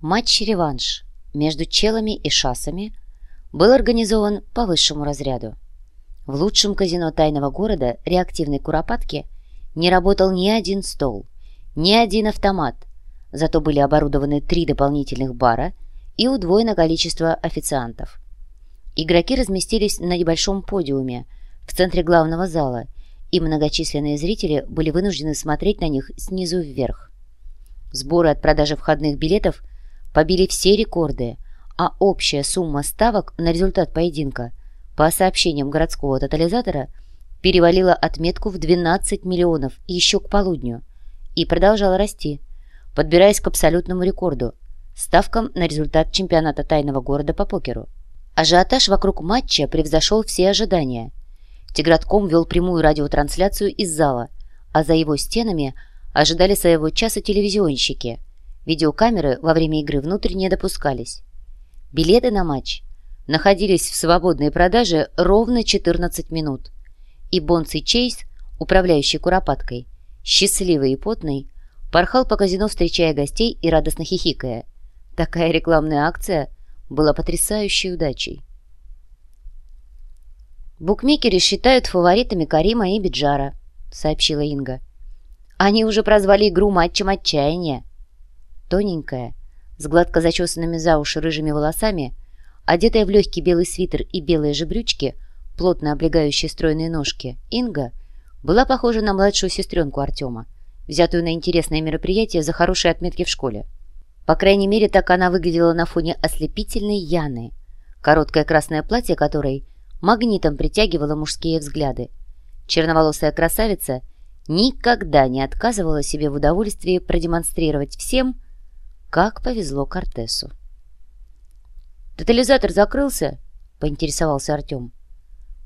Матч-реванш между челами и шассами был организован по высшему разряду. В лучшем казино тайного города реактивной Куропатки не работал ни один стол, ни один автомат, зато были оборудованы три дополнительных бара и удвоено количество официантов. Игроки разместились на небольшом подиуме в центре главного зала, и многочисленные зрители были вынуждены смотреть на них снизу вверх. Сборы от продажи входных билетов – побили все рекорды, а общая сумма ставок на результат поединка, по сообщениям городского тотализатора, перевалила отметку в 12 миллионов еще к полудню и продолжала расти, подбираясь к абсолютному рекорду – ставкам на результат чемпионата тайного города по покеру. Ажиотаж вокруг матча превзошел все ожидания. Тигратком вел прямую радиотрансляцию из зала, а за его стенами ожидали своего часа телевизионщики – Видеокамеры во время игры внутрь не допускались. Билеты на матч находились в свободной продаже ровно 14 минут. И Бонций Чейз, управляющий Куропаткой, счастливый и потный, порхал по казино, встречая гостей и радостно хихикая. Такая рекламная акция была потрясающей удачей. «Букмекеры считают фаворитами Карима и Биджара», — сообщила Инга. «Они уже прозвали игру матчем отчаяния тоненькая, с гладко зачесанными за уши рыжими волосами, одетая в легкий белый свитер и белые же брючки, плотно облегающие стройные ножки, Инга была похожа на младшую сестренку Артема, взятую на интересное мероприятие за хорошие отметки в школе. По крайней мере, так она выглядела на фоне ослепительной Яны, короткое красное платье которой магнитом притягивало мужские взгляды. Черноволосая красавица никогда не отказывала себе в удовольствии продемонстрировать всем, как повезло Кортесу. «Тотализатор закрылся?» — поинтересовался Артем.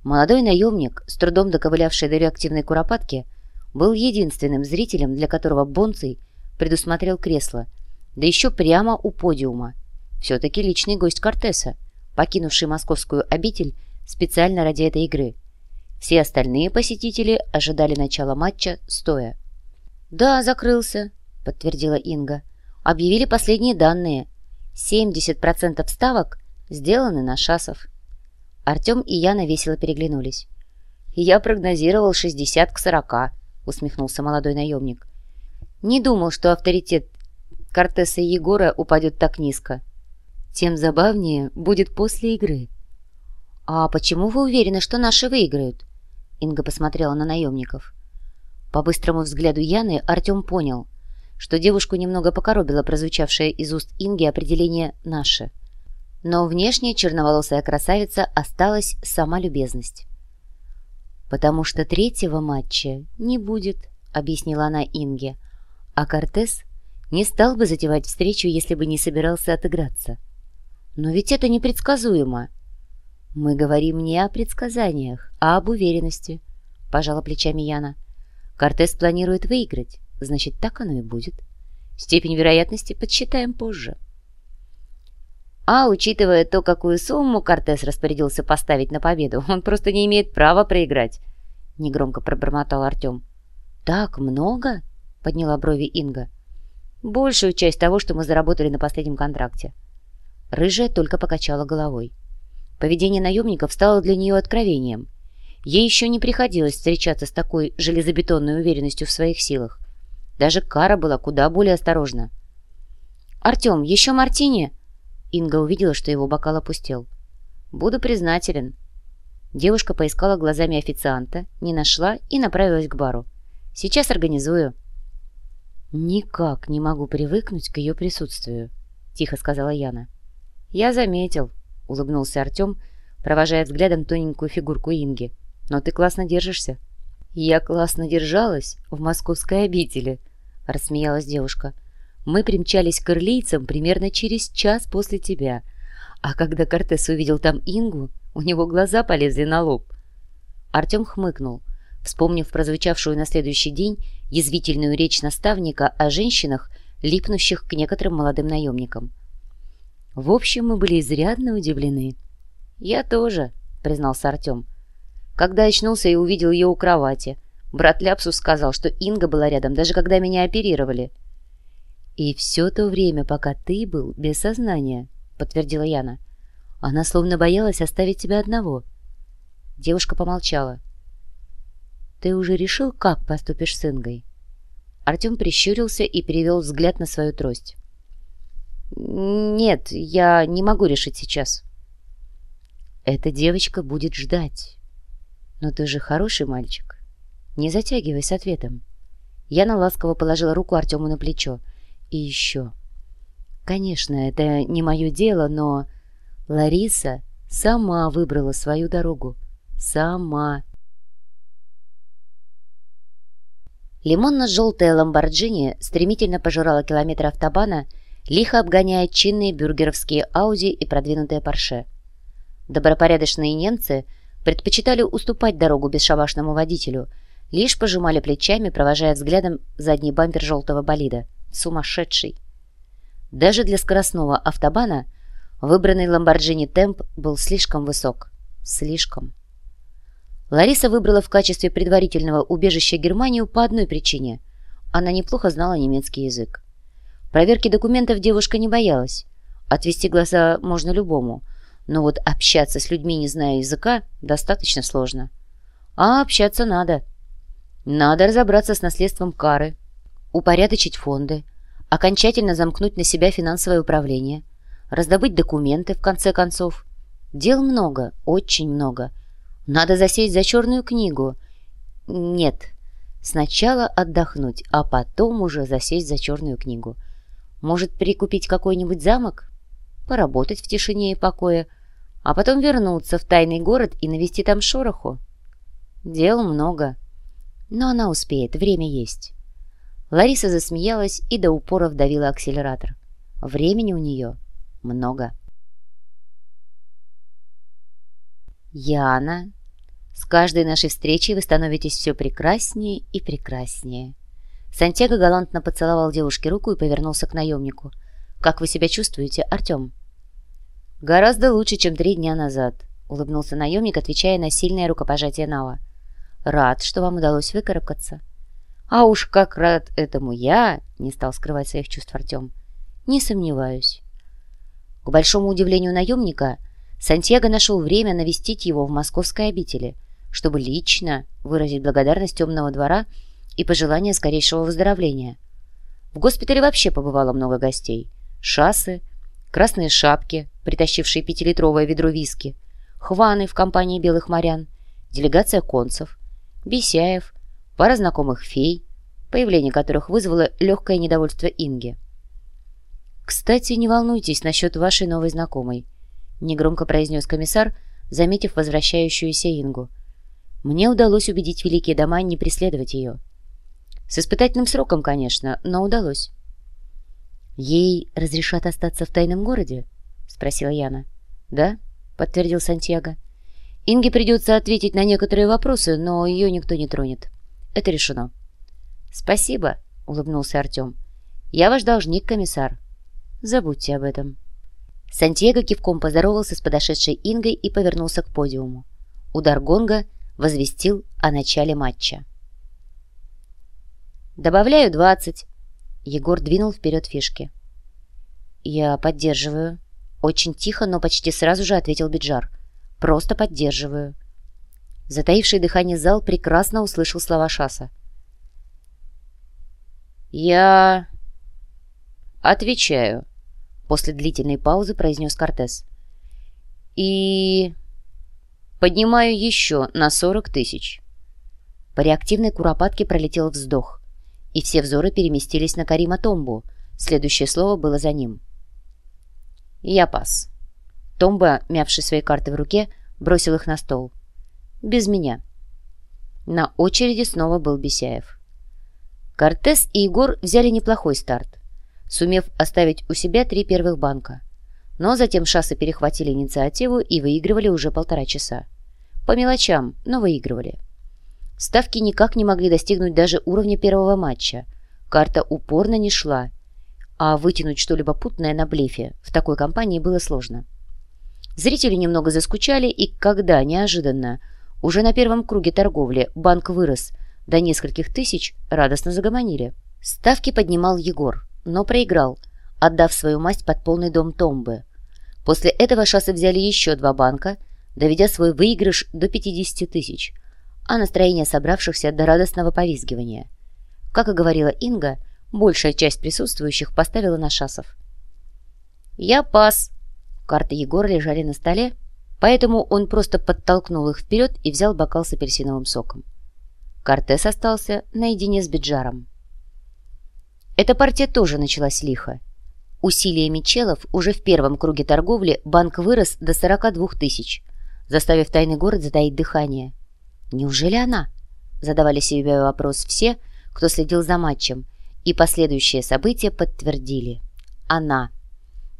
Молодой наемник, с трудом доковылявший до реактивной куропатки, был единственным зрителем, для которого Бонций предусмотрел кресло, да еще прямо у подиума. Все-таки личный гость Кортеса, покинувший московскую обитель специально ради этой игры. Все остальные посетители ожидали начала матча стоя. «Да, закрылся», — подтвердила Инга объявили последние данные. 70% ставок сделаны на шасов. Артем и Яна весело переглянулись. «Я прогнозировал 60 к 40», — усмехнулся молодой наемник. «Не думал, что авторитет Кортеса и Егора упадет так низко. Тем забавнее будет после игры». «А почему вы уверены, что наши выиграют?» Инга посмотрела на наемников. По быстрому взгляду Яны Артем понял — что девушку немного покоробило прозвучавшее из уст Инги определение «наше». Но внешняя черноволосая красавица осталась сама любезность. «Потому что третьего матча не будет», — объяснила она Инге, «а Кортес не стал бы затевать встречу, если бы не собирался отыграться. Но ведь это непредсказуемо». «Мы говорим не о предсказаниях, а об уверенности», — пожала плечами Яна. «Кортес планирует выиграть значит, так оно и будет. Степень вероятности подсчитаем позже. А учитывая то, какую сумму Кортес распорядился поставить на победу, он просто не имеет права проиграть, — негромко пробормотал Артем. «Так много?» — подняла брови Инга. «Большую часть того, что мы заработали на последнем контракте». Рыжая только покачала головой. Поведение наемников стало для нее откровением. Ей еще не приходилось встречаться с такой железобетонной уверенностью в своих силах. Даже Кара была куда более осторожна. «Артем, еще мартини?» Инга увидела, что его бокал опустел. «Буду признателен». Девушка поискала глазами официанта, не нашла и направилась к бару. «Сейчас организую». «Никак не могу привыкнуть к ее присутствию», — тихо сказала Яна. «Я заметил», — улыбнулся Артем, провожая взглядом тоненькую фигурку Инги. «Но ты классно держишься». «Я классно держалась в московской обители», — рассмеялась девушка. «Мы примчались к ирлийцам примерно через час после тебя. А когда Кортес увидел там Ингу, у него глаза полезли на лоб». Артем хмыкнул, вспомнив прозвучавшую на следующий день язвительную речь наставника о женщинах, липнущих к некоторым молодым наемникам. В общем, мы были изрядно удивлены. «Я тоже», — признался Артем. Когда очнулся и увидел ее у кровати, брат Ляпсус сказал, что Инга была рядом, даже когда меня оперировали. «И все то время, пока ты был без сознания», — подтвердила Яна. «Она словно боялась оставить тебя одного». Девушка помолчала. «Ты уже решил, как поступишь с Ингой?» Артем прищурился и перевел взгляд на свою трость. «Нет, я не могу решить сейчас». «Эта девочка будет ждать. Но ты же хороший мальчик. Не затягивай с ответом». Яна ласково положила руку Артему на плечо. «И еще. Конечно, это не мое дело, но Лариса сама выбрала свою дорогу. Сама». Лимонно-желтая ламборджини стремительно пожирала километр автобана, лихо обгоняя чинные бюргеровские Ауди и продвинутые Порше. Добропорядочные немцы предпочитали уступать дорогу бесшабашному водителю, лишь пожимали плечами, провожая взглядом задний бампер желтого болида. Сумасшедший! Даже для скоростного автобана выбранный Ламборджини темп был слишком высок. Слишком. Лариса выбрала в качестве предварительного убежища Германию по одной причине. Она неплохо знала немецкий язык. Проверки документов девушка не боялась. Отвести глаза можно любому. Но вот общаться с людьми, не зная языка, достаточно сложно. А общаться надо. Надо разобраться с наследством кары, упорядочить фонды, окончательно замкнуть на себя финансовое управление, раздобыть документы, в конце концов. Дел много, очень много – надо засесть за черную книгу. Нет, сначала отдохнуть, а потом уже засесть за черную книгу. Может, прикупить какой-нибудь замок? Поработать в тишине и покое, а потом вернуться в тайный город и навести там шороху? Дел много, но она успеет, время есть. Лариса засмеялась и до упора вдавила акселератор. Времени у нее много. Яна, с каждой нашей встречей вы становитесь все прекраснее и прекраснее. Сантьяго галантно поцеловал девушке руку и повернулся к наемнику. «Как вы себя чувствуете, Артем?» «Гораздо лучше, чем три дня назад», — улыбнулся наемник, отвечая на сильное рукопожатие Нава. «Рад, что вам удалось выкарабкаться». «А уж как рад этому я!» — не стал скрывать своих чувств Артем. «Не сомневаюсь». К большому удивлению наемника — Сантьяго нашел время навестить его в московской обители, чтобы лично выразить благодарность темного двора и пожелание скорейшего выздоровления. В госпитале вообще побывало много гостей. Шассы, красные шапки, притащившие пятилитровое ведро виски, хваны в компании белых морян, делегация концев, Бесяев, пара знакомых фей, появление которых вызвало легкое недовольство Инги. «Кстати, не волнуйтесь насчет вашей новой знакомой», негромко произнес комиссар, заметив возвращающуюся Ингу. Мне удалось убедить великие дома не преследовать ее. С испытательным сроком, конечно, но удалось. «Ей разрешат остаться в тайном городе?» — спросила Яна. «Да», — подтвердил Сантьяго. «Инге придется ответить на некоторые вопросы, но ее никто не тронет. Это решено». «Спасибо», — улыбнулся Артем. «Я ваш должник, комиссар. Забудьте об этом». Сантьяго кивком поздоровался с подошедшей Ингой и повернулся к подиуму. Удар гонга возвестил о начале матча. «Добавляю двадцать». Егор двинул вперед фишки. «Я поддерживаю». Очень тихо, но почти сразу же ответил Биджар. «Просто поддерживаю». Затаивший дыхание зал прекрасно услышал слова Шаса. «Я... отвечаю», После длительной паузы произнес Кортес. «И... поднимаю еще на сорок тысяч». По реактивной куропатке пролетел вздох, и все взоры переместились на Карима Томбу. Следующее слово было за ним. «Я пас». Томба, мявший свои карты в руке, бросил их на стол. «Без меня». На очереди снова был Бесяев. Кортес и Егор взяли неплохой старт сумев оставить у себя три первых банка. Но затем шассы перехватили инициативу и выигрывали уже полтора часа. По мелочам, но выигрывали. Ставки никак не могли достигнуть даже уровня первого матча. Карта упорно не шла, а вытянуть что-либо путное на блефе в такой компании было сложно. Зрители немного заскучали, и когда, неожиданно, уже на первом круге торговли банк вырос до нескольких тысяч, радостно загомонили. Ставки поднимал Егор но проиграл, отдав свою масть под полный дом Томбы. После этого шассы взяли еще два банка, доведя свой выигрыш до 50 тысяч, а настроение собравшихся до радостного повизгивания. Как и говорила Инга, большая часть присутствующих поставила на шасов. «Я пас!» Карты Егора лежали на столе, поэтому он просто подтолкнул их вперед и взял бокал с апельсиновым соком. Кортес остался наедине с Биджаром. Эта партия тоже началась лихо. Усилиями челов уже в первом круге торговли банк вырос до 42 тысяч, заставив тайный город затаить дыхание. Неужели она? Задавали себе вопрос все, кто следил за матчем, и последующие события подтвердили. Она.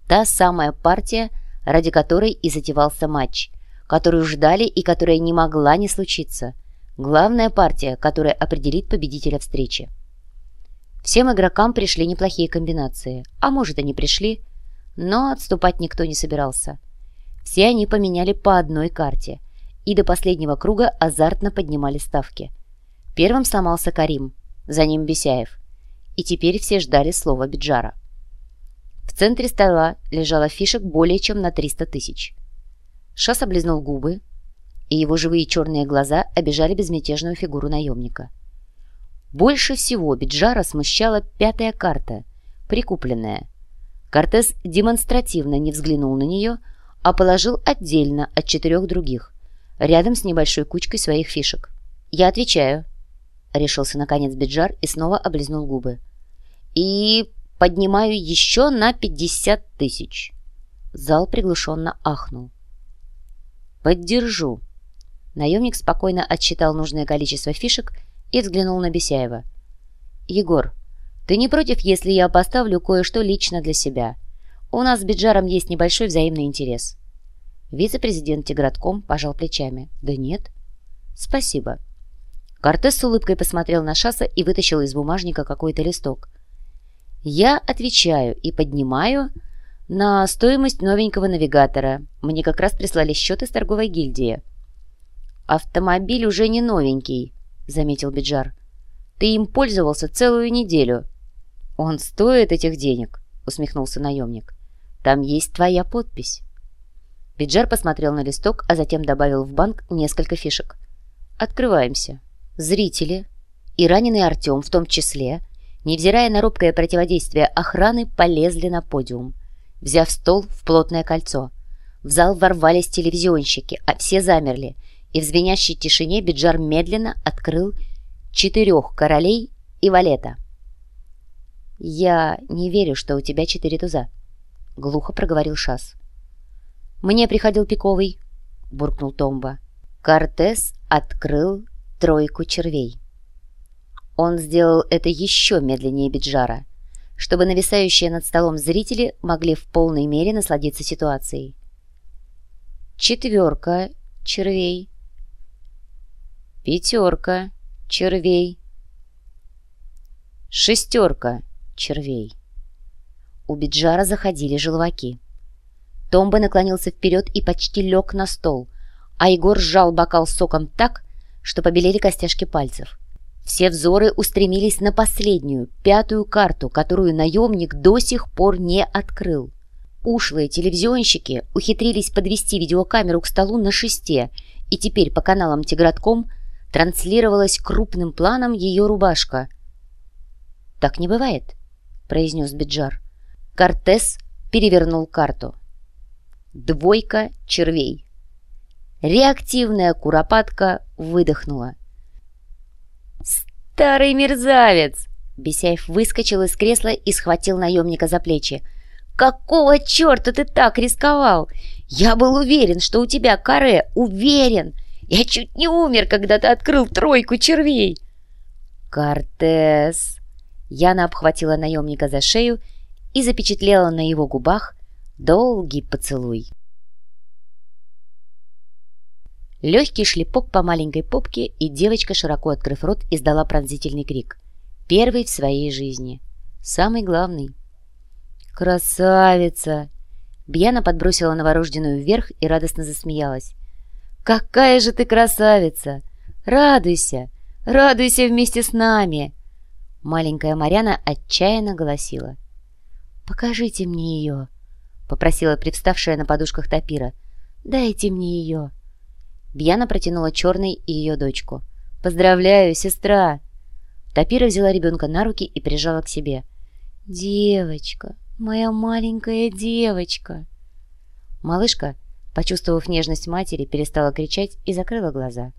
Та самая партия, ради которой и затевался матч, которую ждали и которая не могла не случиться. Главная партия, которая определит победителя встречи. Всем игрокам пришли неплохие комбинации, а может, они пришли, но отступать никто не собирался. Все они поменяли по одной карте и до последнего круга азартно поднимали ставки. Первым сломался Карим, за ним Бесяев, и теперь все ждали слова Биджара. В центре стола лежало фишек более чем на 300 тысяч. Шас облизнул губы, и его живые черные глаза обижали безмятежную фигуру наемника. Больше всего Биджара смущала пятая карта, прикупленная. Кортес демонстративно не взглянул на нее, а положил отдельно от четырех других, рядом с небольшой кучкой своих фишек. «Я отвечаю», — решился наконец Биджар и снова облизнул губы. «И поднимаю еще на пятьдесят тысяч». Зал приглушенно ахнул. «Поддержу». Наемник спокойно отсчитал нужное количество фишек и взглянул на Бесяева. «Егор, ты не против, если я поставлю кое-что лично для себя? У нас с Биджаром есть небольшой взаимный интерес». Вице-президент Тигратком пожал плечами. «Да нет». «Спасибо». Кортес с улыбкой посмотрел на Шаса и вытащил из бумажника какой-то листок. «Я отвечаю и поднимаю на стоимость новенького навигатора. Мне как раз прислали счет из торговой гильдии». «Автомобиль уже не новенький», — заметил Биджар. «Ты им пользовался целую неделю». «Он стоит этих денег», — усмехнулся наемник. «Там есть твоя подпись». Биджар посмотрел на листок, а затем добавил в банк несколько фишек. «Открываемся. Зрители и раненый Артем в том числе, невзирая на робкое противодействие охраны, полезли на подиум, взяв стол в плотное кольцо. В зал ворвались телевизионщики, а все замерли — и в звенящей тишине Биджар медленно открыл четырех королей и валета. «Я не верю, что у тебя четыре туза», — глухо проговорил Шас. «Мне приходил пиковый», — буркнул Томба. Кортес открыл тройку червей. Он сделал это еще медленнее Биджара, чтобы нависающие над столом зрители могли в полной мере насладиться ситуацией. Четверка червей Пятерка червей. Шестерка червей. У Биджара заходили желваки. Томба наклонился вперед и почти лег на стол, а Егор сжал бокал соком так, что побелели костяшки пальцев. Все взоры устремились на последнюю, пятую карту, которую наемник до сих пор не открыл. Ушлые телевизионщики ухитрились подвести видеокамеру к столу на шесте, и теперь по каналам Тигратком – транслировалась крупным планом ее рубашка. «Так не бывает», — произнес Биджар. Кортес перевернул карту. Двойка червей. Реактивная куропатка выдохнула. «Старый мерзавец!» Бесяев выскочил из кресла и схватил наемника за плечи. «Какого черта ты так рисковал? Я был уверен, что у тебя каре, уверен! Я чуть не умер, когда ты открыл тройку червей!» «Кортес!» Яна обхватила наемника за шею и запечатлела на его губах долгий поцелуй. Легкий шлепок по маленькой попке, и девочка, широко открыв рот, издала пронзительный крик. Первый в своей жизни. Самый главный. «Красавица!» Бьяна подбросила новорожденную вверх и радостно засмеялась. «Какая же ты красавица! Радуйся! Радуйся вместе с нами!» Маленькая Марьяна отчаянно голосила. «Покажите мне ее», — попросила привставшая на подушках Тапира. «Дайте мне ее». Бьяна протянула черной и ее дочку. «Поздравляю, сестра!» Тапира взяла ребенка на руки и прижала к себе. «Девочка, моя маленькая девочка!» Малышка, почувствовав нежность матери, перестала кричать и закрыла глаза.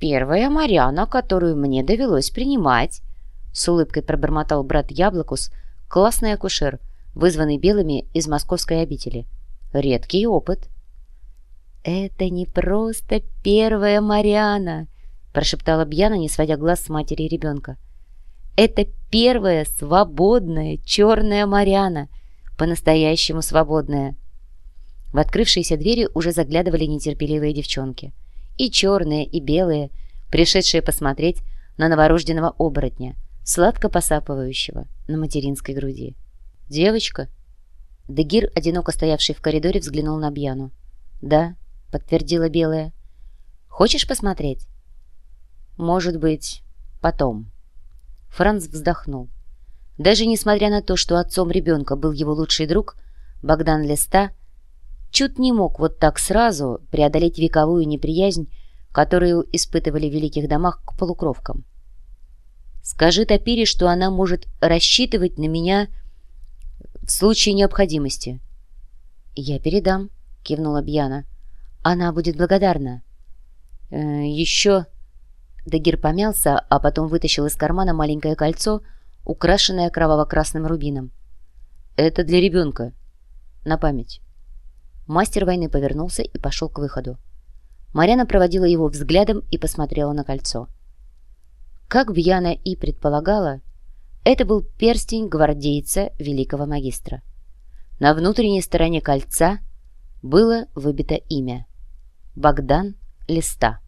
«Первая Мариана, которую мне довелось принимать», — с улыбкой пробормотал брат Яблокус, классный акушер, вызванный белыми из московской обители. «Редкий опыт». «Это не просто первая Мариана», — прошептала Бьяна, не сводя глаз с матери и ребенка. «Это первая свободная черная Мариана, по-настоящему свободная». В открывшиеся двери уже заглядывали нетерпеливые девчонки. И черные, и белые, пришедшие посмотреть на новорожденного оборотня, сладко посапывающего на материнской груди. «Девочка?» Дегир, одиноко стоявший в коридоре, взглянул на Бьяну. «Да», — подтвердила белая. «Хочешь посмотреть?» «Может быть, потом». Франц вздохнул. Даже несмотря на то, что отцом ребенка был его лучший друг, Богдан Листа чуть не мог вот так сразу преодолеть вековую неприязнь, которую испытывали в великих домах к полукровкам. «Скажи Тапире, что она может рассчитывать на меня в случае необходимости». «Я передам», — кивнула Бьяна. «Она будет благодарна». «Э, «Еще...» Дагир помялся, а потом вытащил из кармана маленькое кольцо, украшенное кроваво-красным рубином. «Это для ребенка. На память». Мастер войны повернулся и пошел к выходу. Марьяна проводила его взглядом и посмотрела на кольцо. Как Бьяна и предполагала, это был перстень гвардейца великого магистра. На внутренней стороне кольца было выбито имя – Богдан Листа.